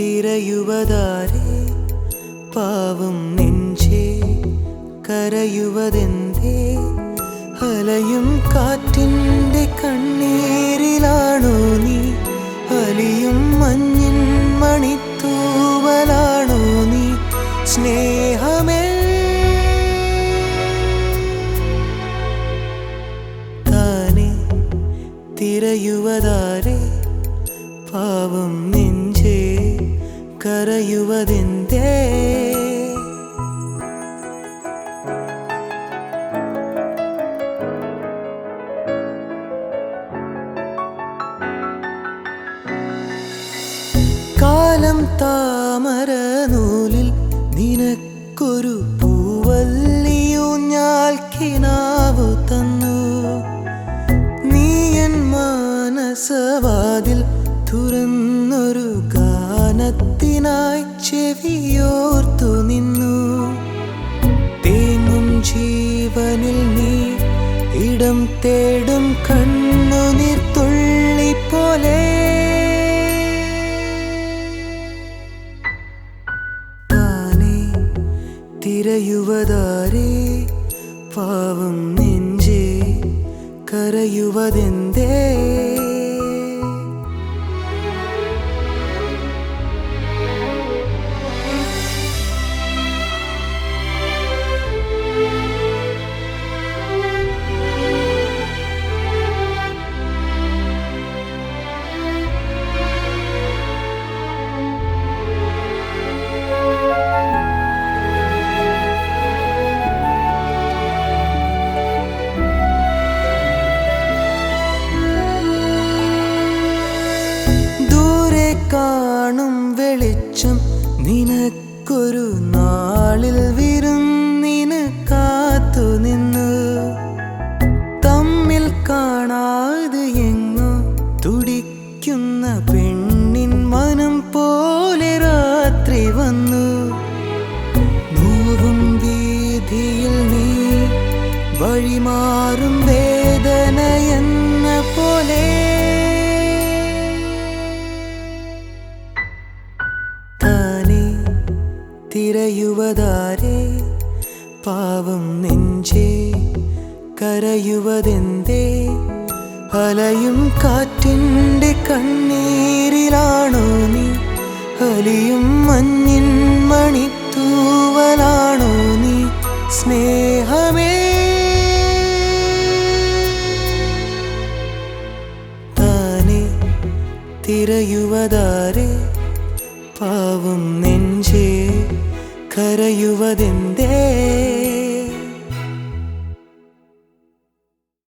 തിരയുവതാരേ പാവം നെഞ്ചേ കരയുവതെന്തേ? അലയും കാറ്റിന്റെ കണ്ണീരിലാണോ നീ? അലിയും മഞ്ഞിൻ മണിത്തൂവലാണോ നീ? സ്നേഹമേ. താനെ തിരയുവതാരേ പാവം നെഞ്ചേ കരയുവതെന്തേ? കാലം താമര നൂലിൽ നിനക്കൊരു പൂവല്ലിയൂഞ്ഞാൽ കിനാവു തന്നു. നീയൻ മാനസവാതിൽ തുറന്നൊരു ഗാനത്തിനായി ചെവിയോർത്തു നിന്നു. തേങ്ങും ജീവനിൽ നീ ഇടം തേടും കണ്ണുനീർ തുള്ളി പോലെ താനേ തിരയുവതാരേ പാവം നെഞ്ചേ കരയുവതെന്തേ? കാണും വെളിച്ചം നിനക്കൊരു നാളിൽ വിരുന്നിന് കാത്തു നിന്നു തമ്മിൽ കാണാതെ എങ്ങോ തുടിക്കുന്ന പെണ്ണിൻ മനം പോലെ രാത്രി വന്നു. നോവും വീതിയിൽ നീ വഴിമാറും വേദന തിരയുവതാരേ പാവം നെഞ്ചേ കരയുവതെന്തേ? അലയും കാറ്റിന്റെ കണ്ണീരിലാണോ നീ? അലിയും മഞ്ഞിൻ മണിത്തൂവലാണോ നീ? സ്നേഹമേ. തിരയുവതാരേ പാവം നെഞ്ചേ കരയുവതെന്തേ?